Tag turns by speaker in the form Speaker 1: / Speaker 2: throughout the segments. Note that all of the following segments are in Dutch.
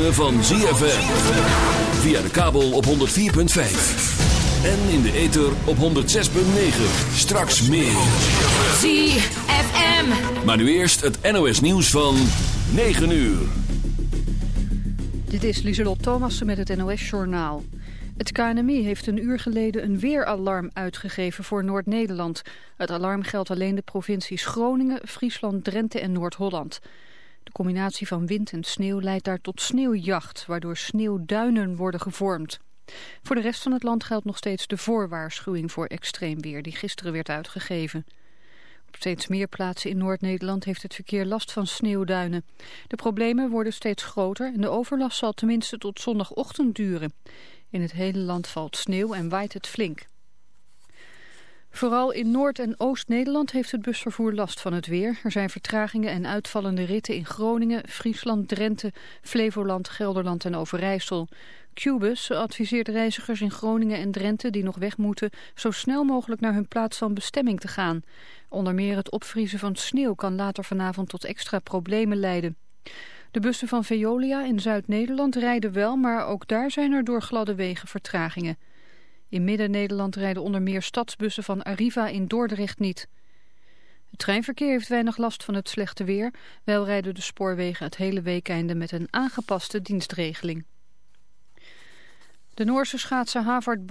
Speaker 1: Ritme van ZFM. Via de kabel op 104.5. En in de ether op 106.9. Straks meer.
Speaker 2: ZFM.
Speaker 1: Maar nu eerst het NOS nieuws van 9 uur.
Speaker 3: Dit is Lieselot Thomassen met het NOS-journaal. Het KNMI heeft een uur geleden een weeralarm uitgegeven voor Noord-Nederland. Het alarm geldt alleen de provincies Groningen, Friesland, Drenthe en Noord-Holland. De combinatie van wind en sneeuw leidt daar tot sneeuwjacht, waardoor sneeuwduinen worden gevormd. Voor de rest van het land geldt nog steeds de voorwaarschuwing voor extreem weer, die gisteren werd uitgegeven. Op steeds meer plaatsen in Noord-Nederland heeft het verkeer last van sneeuwduinen. De problemen worden steeds groter en de overlast zal tenminste tot zondagochtend duren. In het hele land valt sneeuw en waait het flink. Vooral in Noord- en Oost-Nederland heeft het busvervoer last van het weer. Er zijn vertragingen en uitvallende ritten in Groningen, Friesland, Drenthe, Flevoland, Gelderland en Overijssel. Qbus adviseert reizigers in Groningen en Drenthe die nog weg moeten... zo snel mogelijk naar hun plaats van bestemming te gaan. Onder meer het opvriezen van sneeuw kan later vanavond tot extra problemen leiden. De bussen van Veolia in Zuid-Nederland rijden wel, maar ook daar zijn er door gladde wegen vertragingen. In Midden-Nederland rijden onder meer stadsbussen van Arriva in Dordrecht niet. Het treinverkeer heeft weinig last van het slechte weer. Wel rijden de spoorwegen het hele weekeinde met een aangepaste dienstregeling. De Noorse schaatser Havard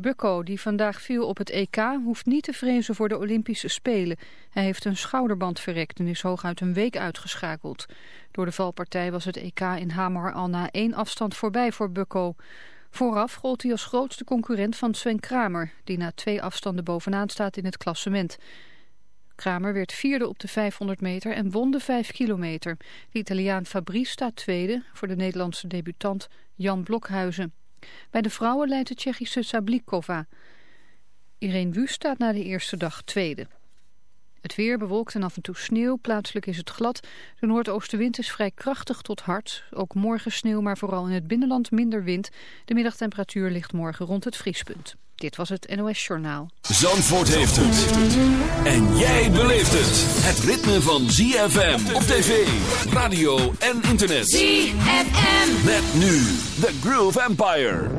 Speaker 3: Bukko, die vandaag viel op het EK, hoeft niet te vrezen voor de Olympische Spelen. Hij heeft een schouderband verrekt en is hooguit een week uitgeschakeld. Door de valpartij was het EK in Hamar al na één afstand voorbij voor Bukko. Vooraf gold hij als grootste concurrent van Sven Kramer, die na twee afstanden bovenaan staat in het klassement. Kramer werd vierde op de 500 meter en won de 5 kilometer. De Italiaan Fabrice staat tweede voor de Nederlandse debutant Jan Blokhuizen. Bij de vrouwen leidt de Tsjechische Sablikova. Irene Wust staat na de eerste dag tweede. Het weer bewolkt en af en toe sneeuw. Plaatselijk is het glad. De noordoostenwind is vrij krachtig tot hard. Ook morgen sneeuw, maar vooral in het binnenland minder wind. De middagtemperatuur ligt morgen rond het vriespunt. Dit was het NOS Journaal.
Speaker 1: Zandvoort heeft het. En jij beleeft het. Het ritme van ZFM op tv, radio en internet.
Speaker 2: ZFM.
Speaker 1: Met nu The Groove Empire.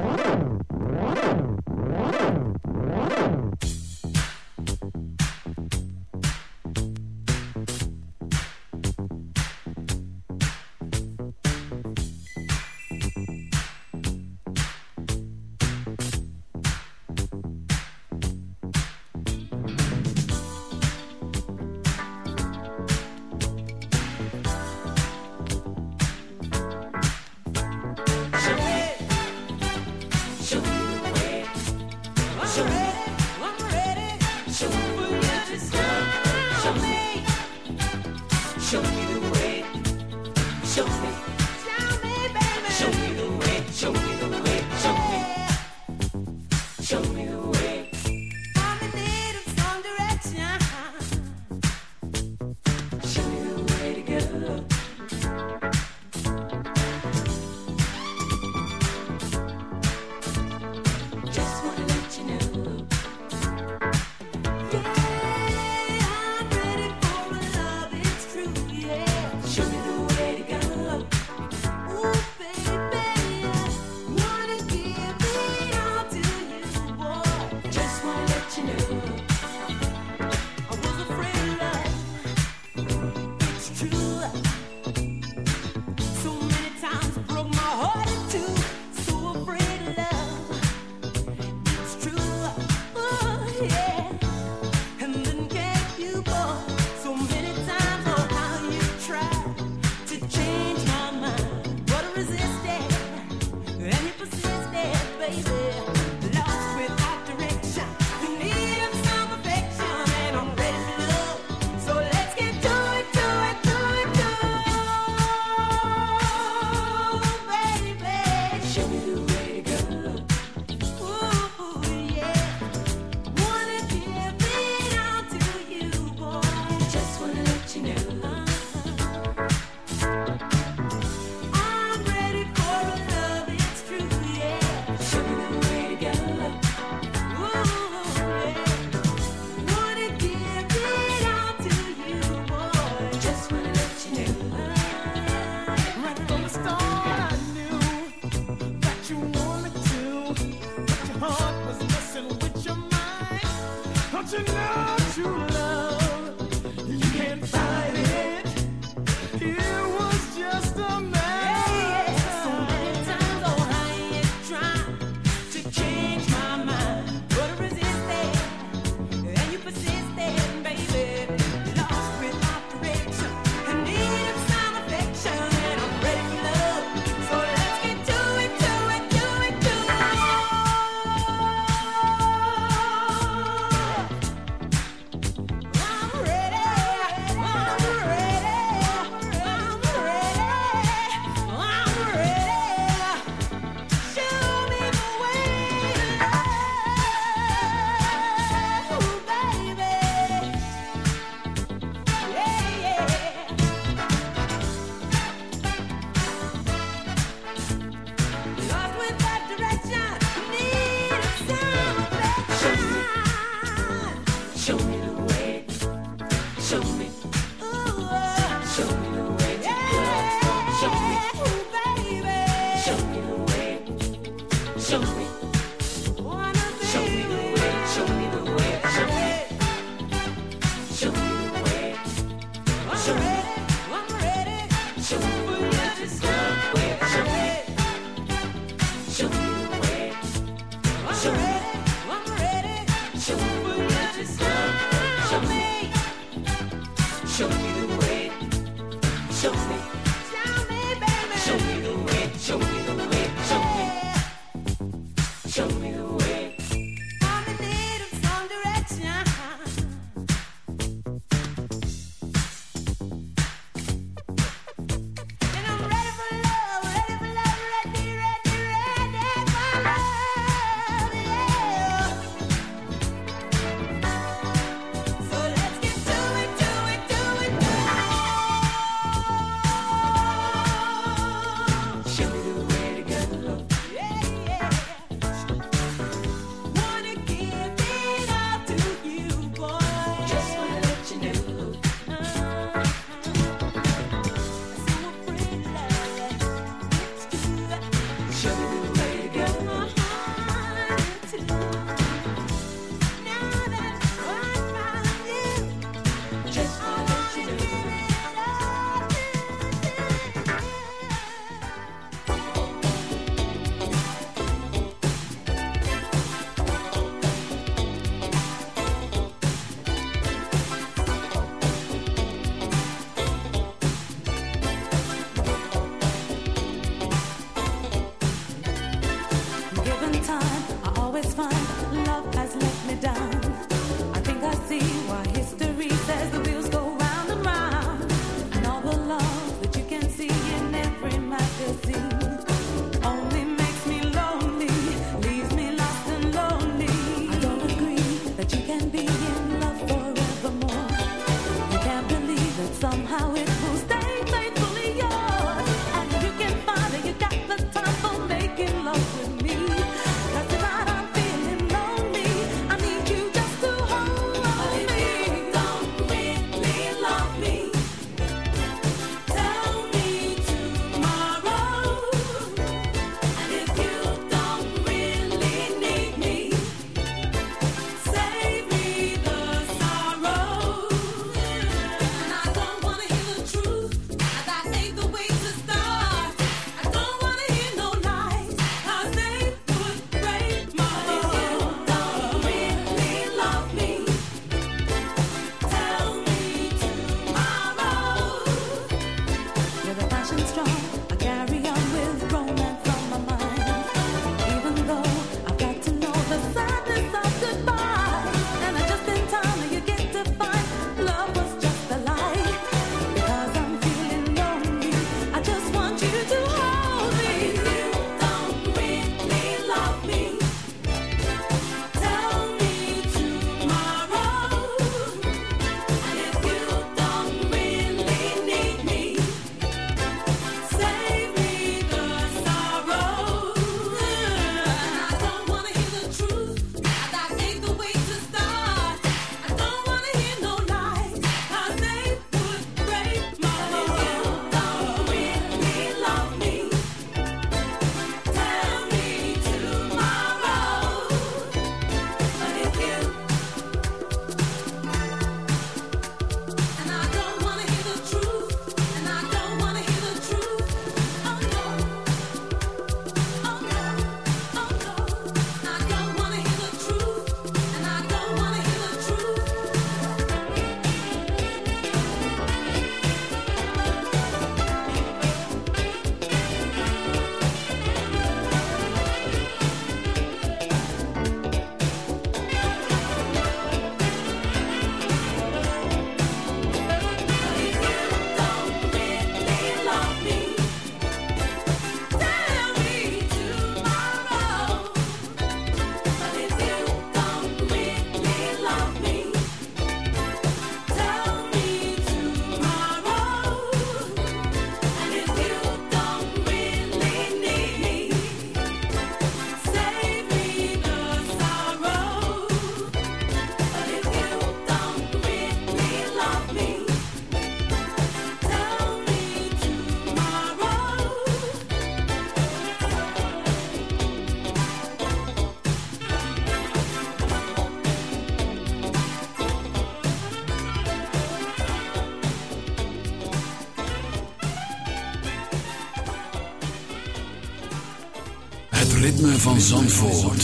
Speaker 4: Van Zandvoort.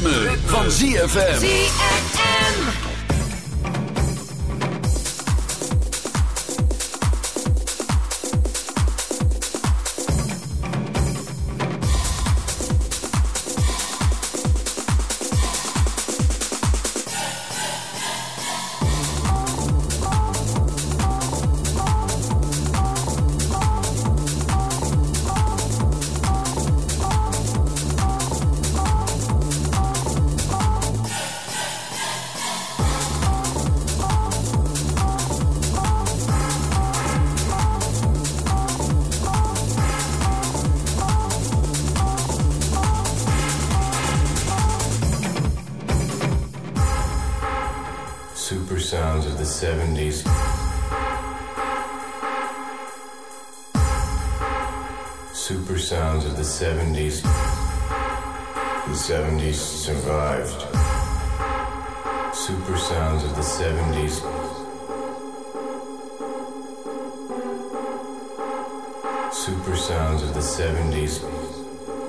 Speaker 5: Van. ZFM.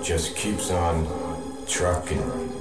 Speaker 5: just
Speaker 6: keeps on
Speaker 3: trucking.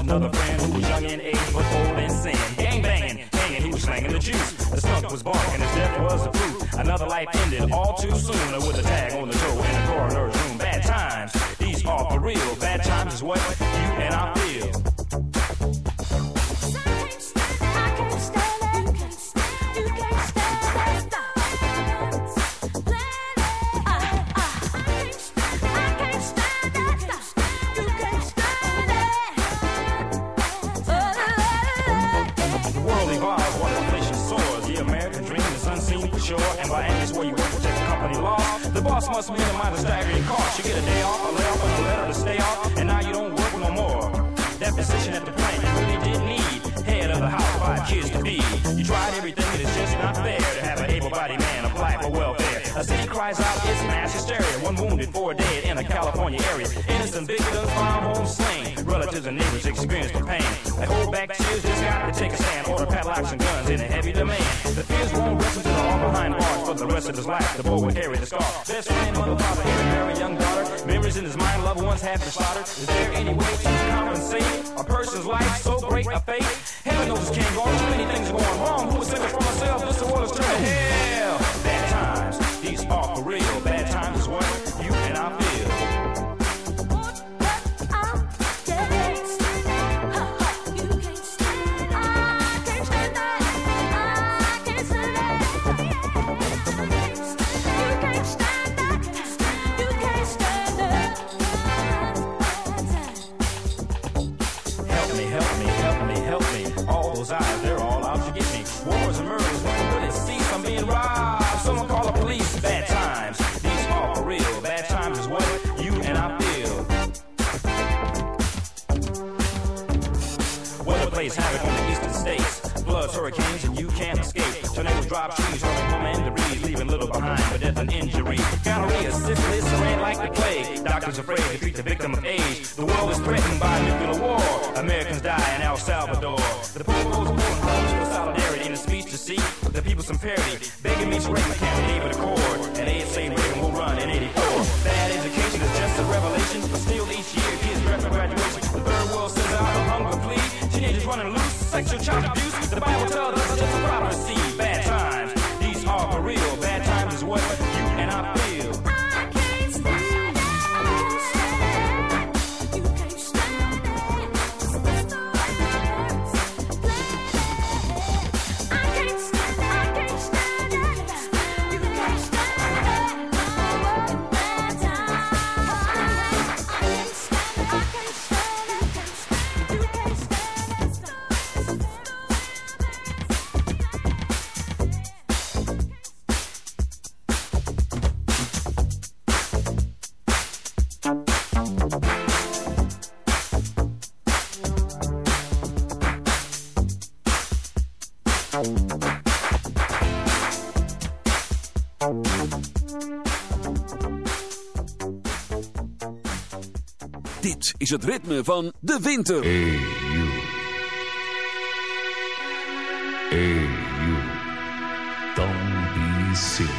Speaker 7: another friend who was young in age but old in sin. Gang banging, hanging, he was slanging the juice. The skunk was barking, his death was the proof. Another life ended all too soon with a tag on the toe in a coroner's room. Bad times, these are for real. Bad times is what black, the boy with hairy, the scar. Best friend, mother, father, and a very young daughter. Memories in his mind, loved ones have been slaughtered. Is there any way to compensate a person's life?
Speaker 6: Dit is het ritme van de winter.
Speaker 8: Hey Don't be.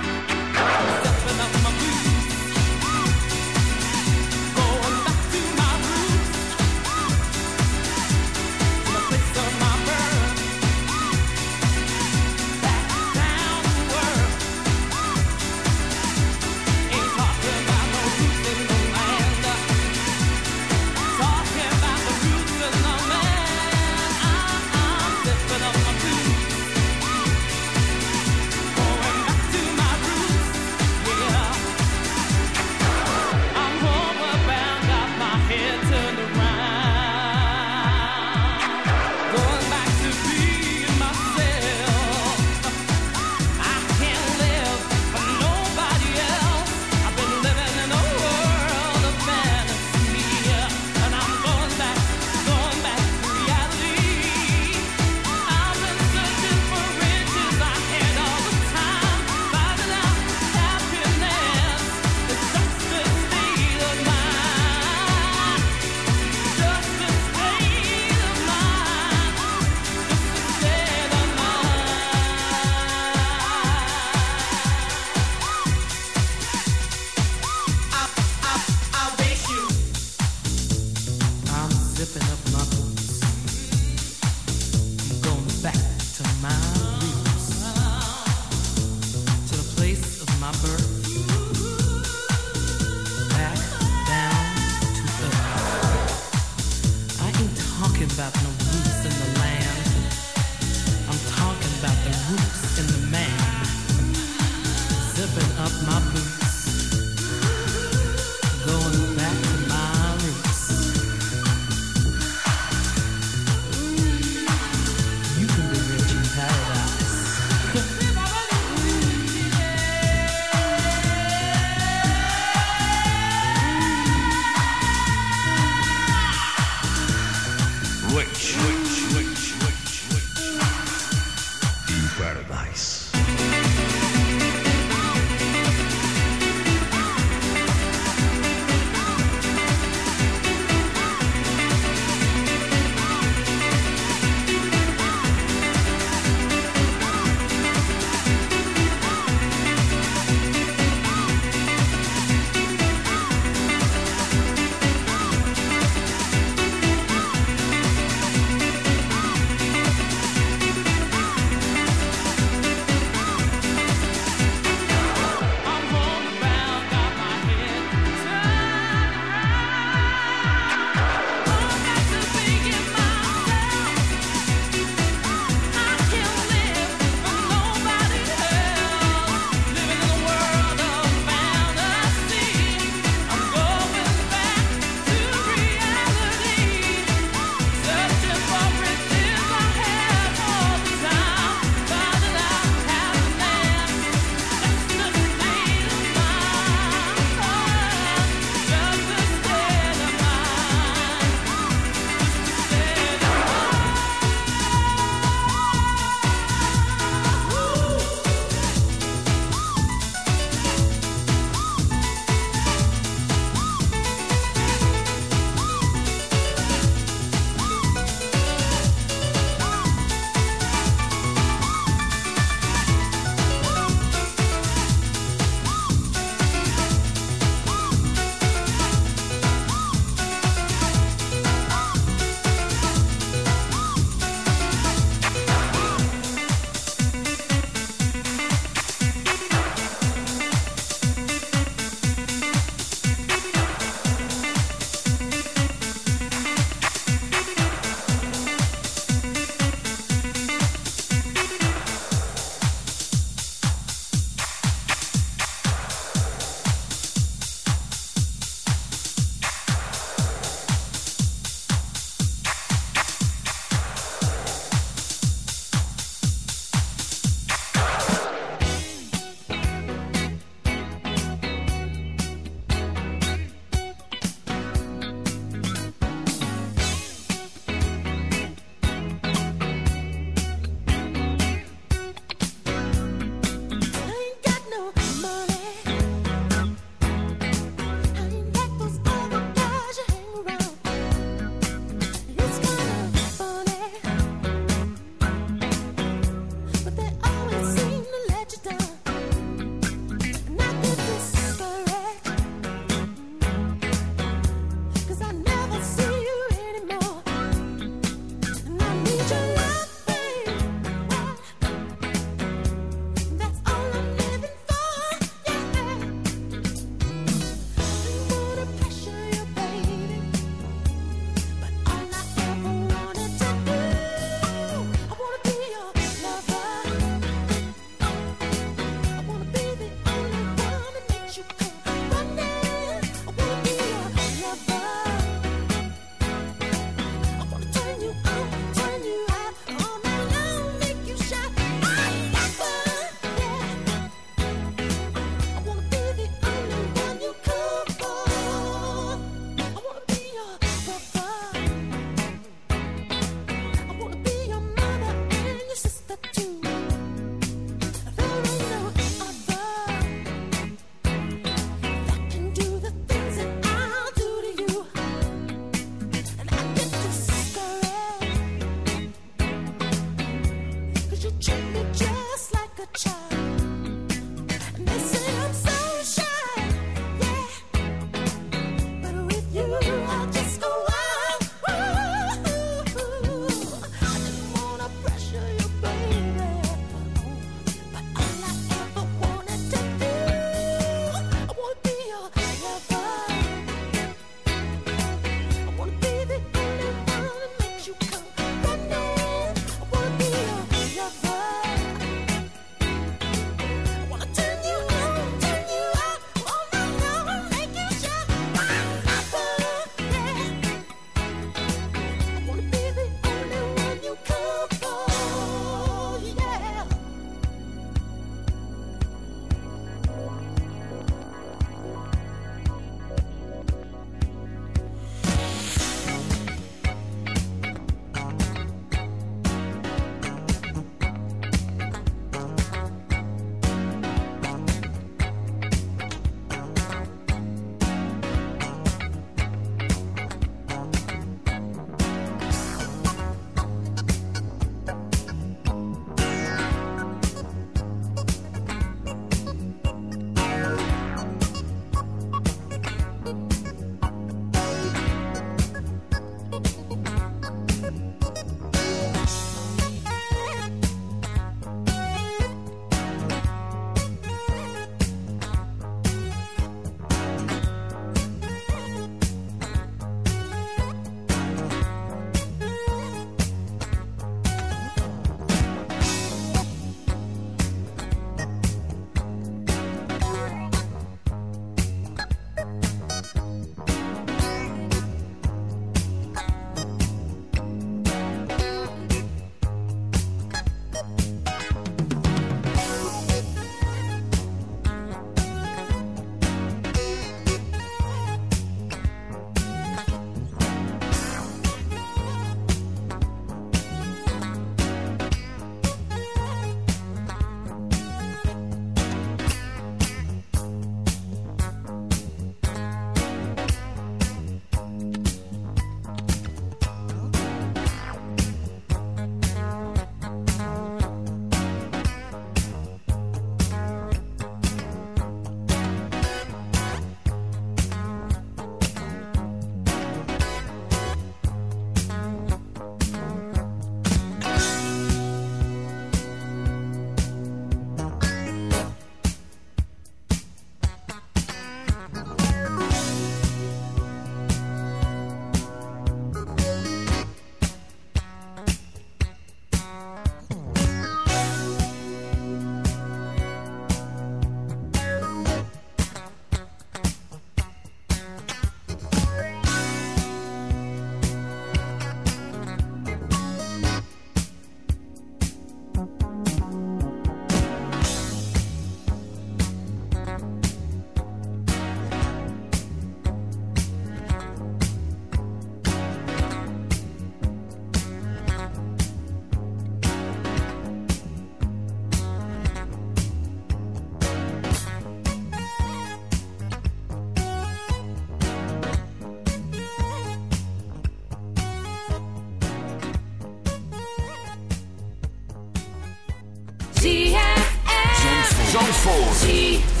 Speaker 6: Zandvoort.